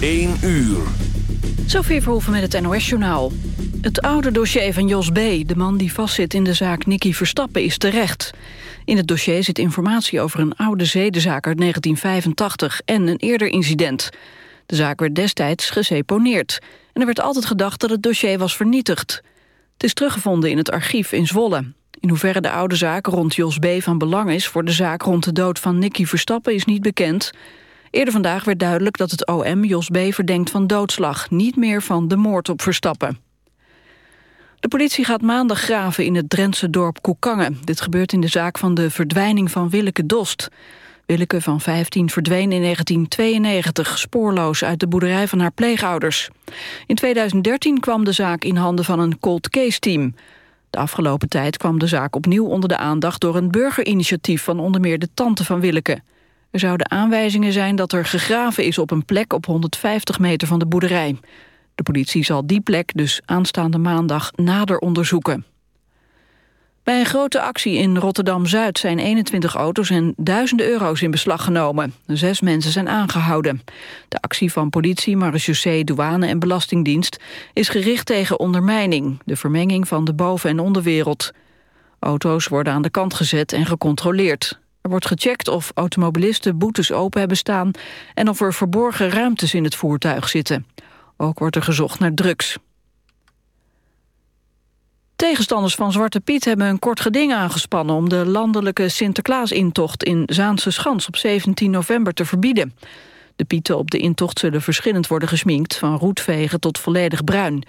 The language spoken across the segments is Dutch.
1 uur. Sophie Verhoeven met het NOS-journaal. Het oude dossier van Jos B., de man die vastzit in de zaak Nicky Verstappen, is terecht. In het dossier zit informatie over een oude zedenzaak uit 1985 en een eerder incident. De zaak werd destijds geseponeerd. En er werd altijd gedacht dat het dossier was vernietigd. Het is teruggevonden in het archief in Zwolle. In hoeverre de oude zaak rond Jos B. van belang is... voor de zaak rond de dood van Nicky Verstappen is niet bekend. Eerder vandaag werd duidelijk dat het OM Jos B. verdenkt van doodslag... niet meer van de moord op Verstappen. De politie gaat maandag graven in het Drentse dorp Koekangen. Dit gebeurt in de zaak van de verdwijning van Willeke Dost. Willeke van 15 verdween in 1992 spoorloos uit de boerderij van haar pleegouders. In 2013 kwam de zaak in handen van een cold case team. De afgelopen tijd kwam de zaak opnieuw onder de aandacht... door een burgerinitiatief van onder meer de tante van Willeke. Er zouden aanwijzingen zijn dat er gegraven is op een plek... op 150 meter van de boerderij. De politie zal die plek dus aanstaande maandag nader onderzoeken. Bij een grote actie in Rotterdam-Zuid zijn 21 auto's en duizenden euro's in beslag genomen. Zes mensen zijn aangehouden. De actie van politie, marechaussee, douane en belastingdienst... is gericht tegen ondermijning, de vermenging van de boven- en onderwereld. Auto's worden aan de kant gezet en gecontroleerd. Er wordt gecheckt of automobilisten boetes open hebben staan... en of er verborgen ruimtes in het voertuig zitten. Ook wordt er gezocht naar drugs. Tegenstanders van Zwarte Piet hebben een kort geding aangespannen... om de landelijke Sinterklaasintocht in Zaanse Schans op 17 november te verbieden. De pieten op de intocht zullen verschillend worden gesminkt... van roetvegen tot volledig bruin.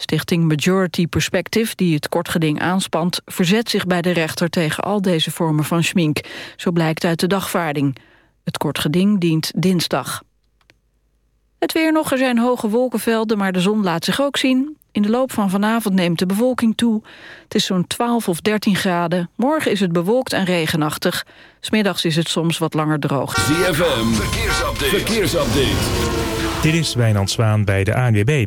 Stichting Majority Perspective, die het kortgeding aanspant... verzet zich bij de rechter tegen al deze vormen van schmink. Zo blijkt uit de dagvaarding. Het kortgeding dient dinsdag. Het weer nog, er zijn hoge wolkenvelden, maar de zon laat zich ook zien. In de loop van vanavond neemt de bewolking toe. Het is zo'n 12 of 13 graden. Morgen is het bewolkt en regenachtig. Smiddags is het soms wat langer droog. ZFM, verkeersupdate. verkeersupdate. Dit is Wijnand Zwaan bij de ANWB.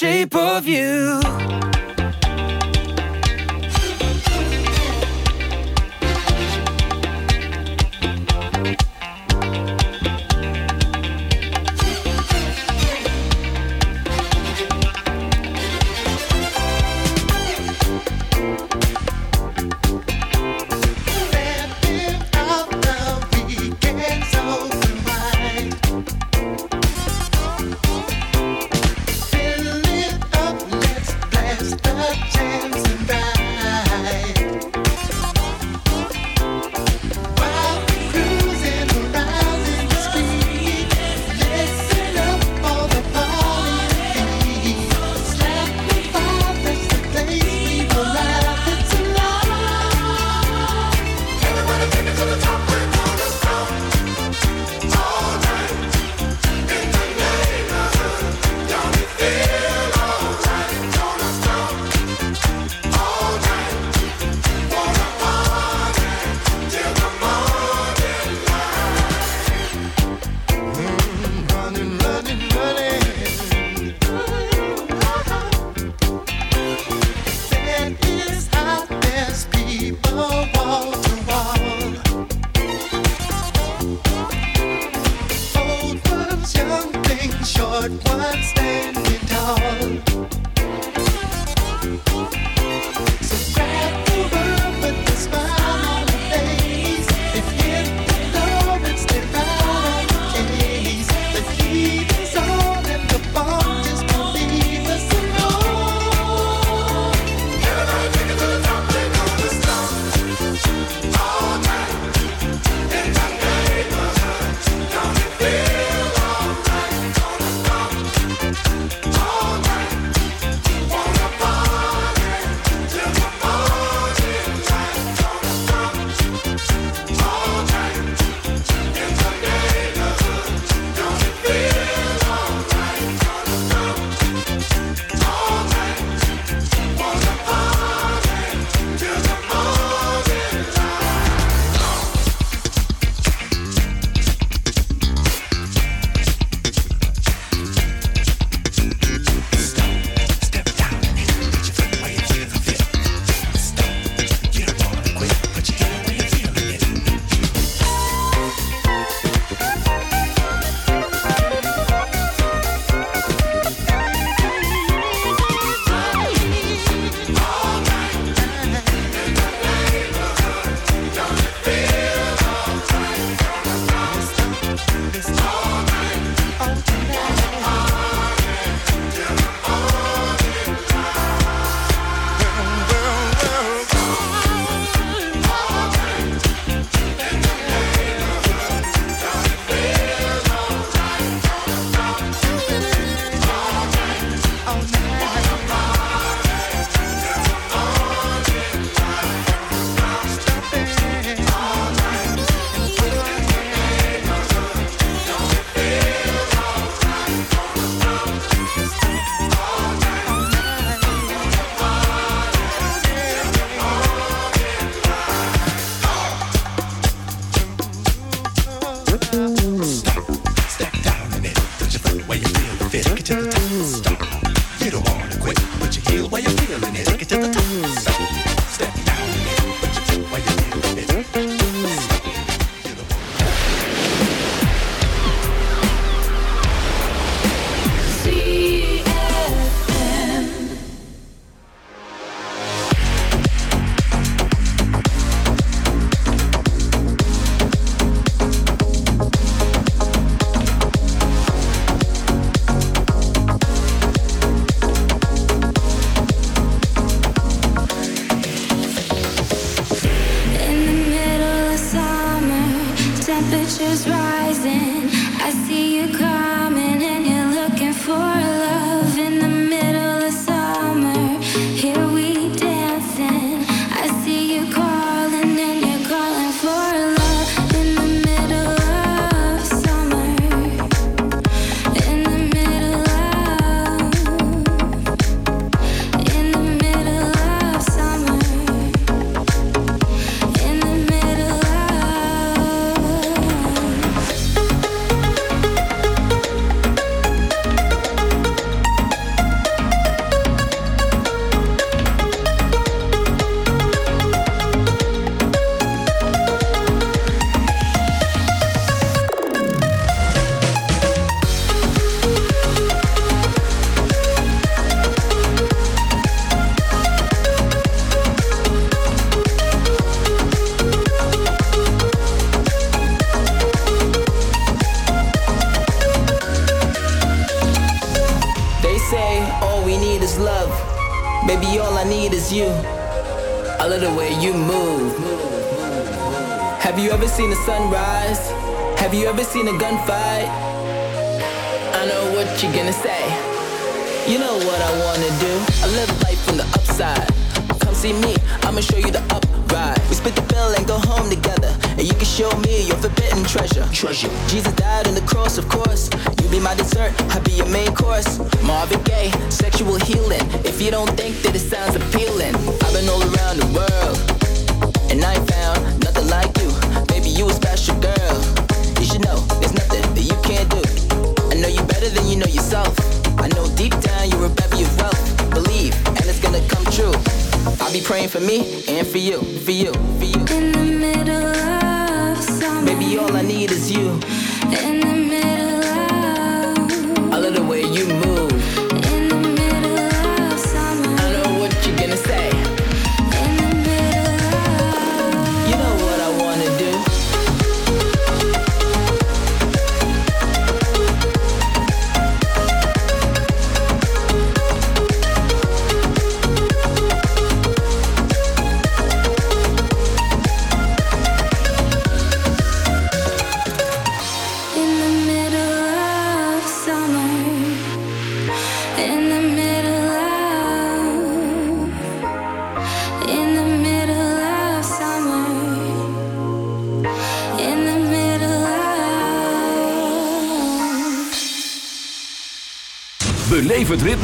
shape of you.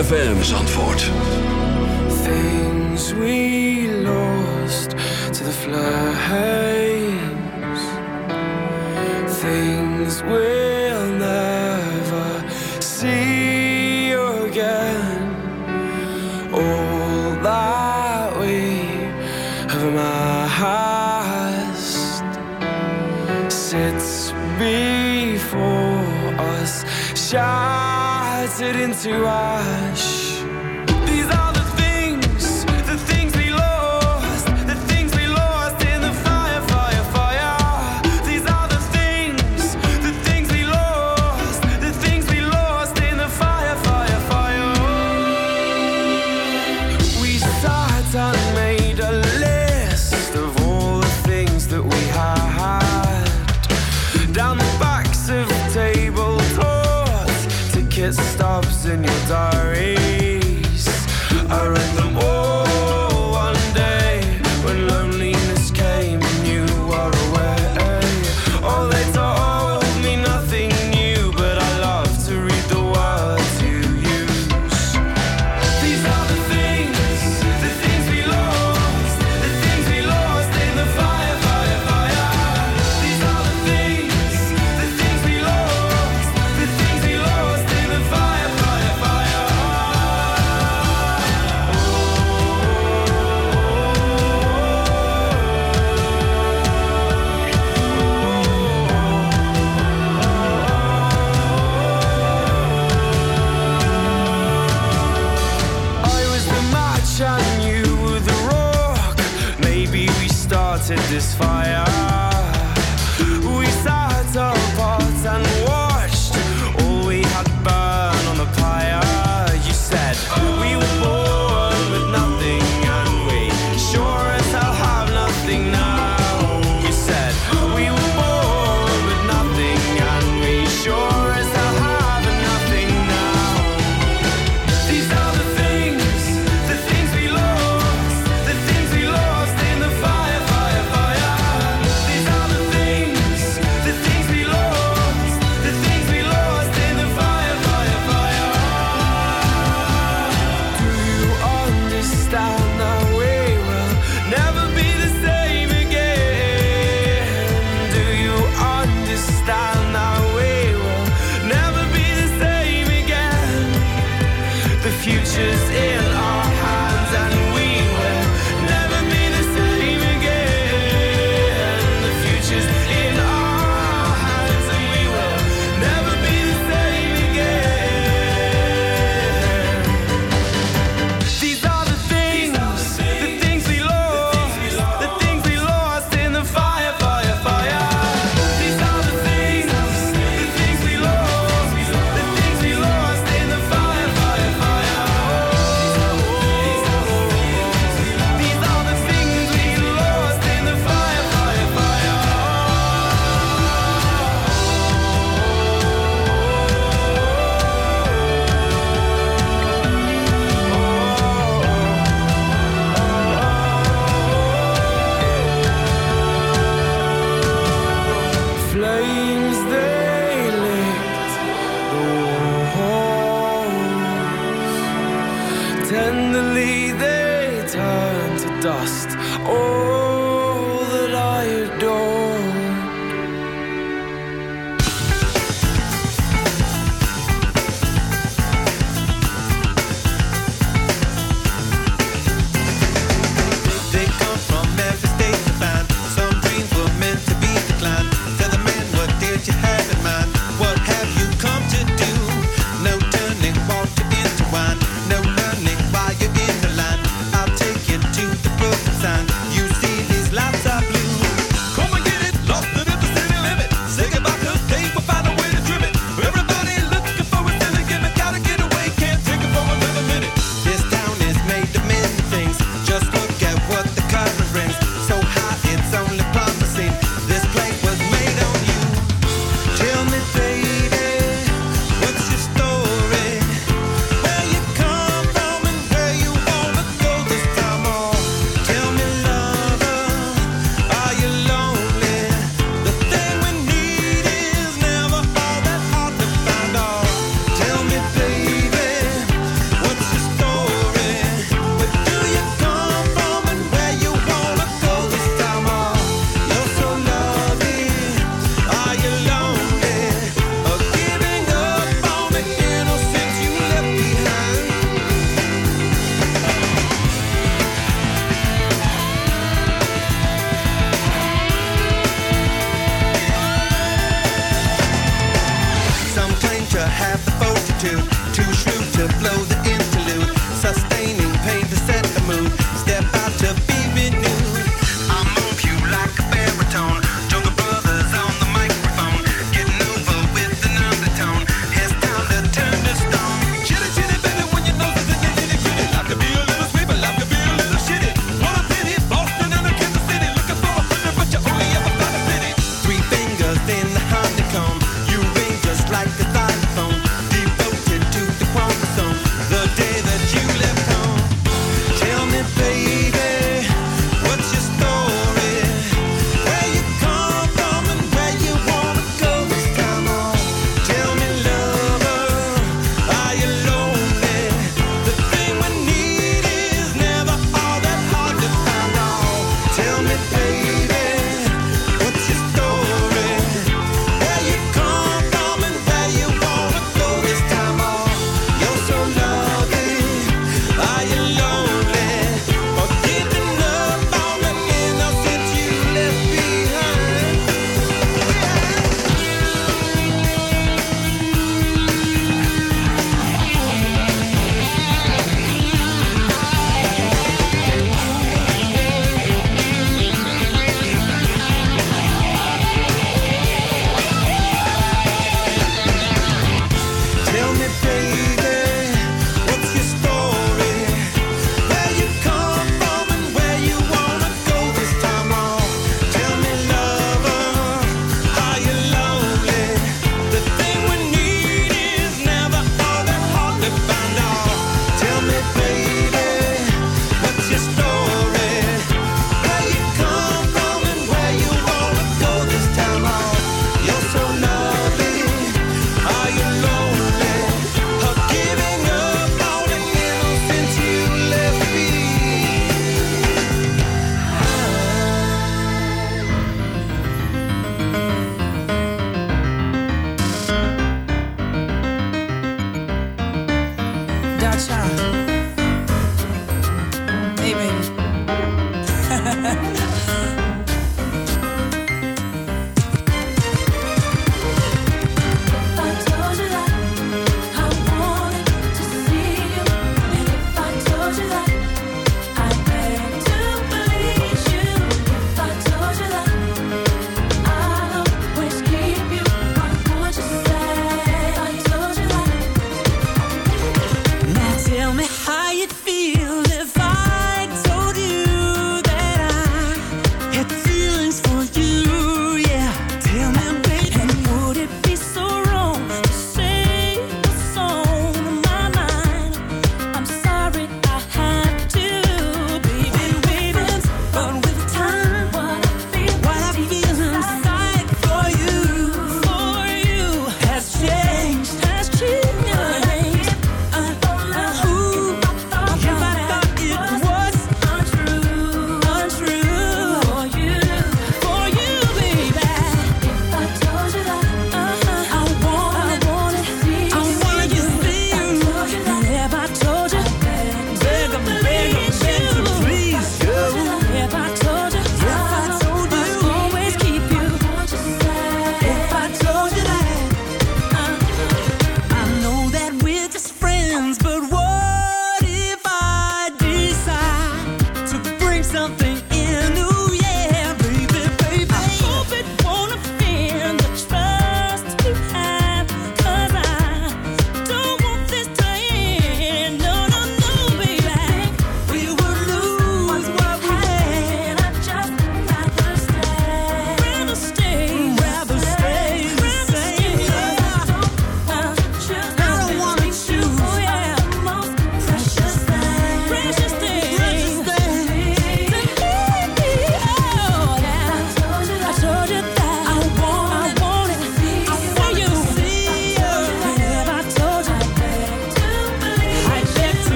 ZFM Zandvoort. Things we lost to the flames. Things we'll never see again. All that we have amassed sits before us. Shine lights it into ash.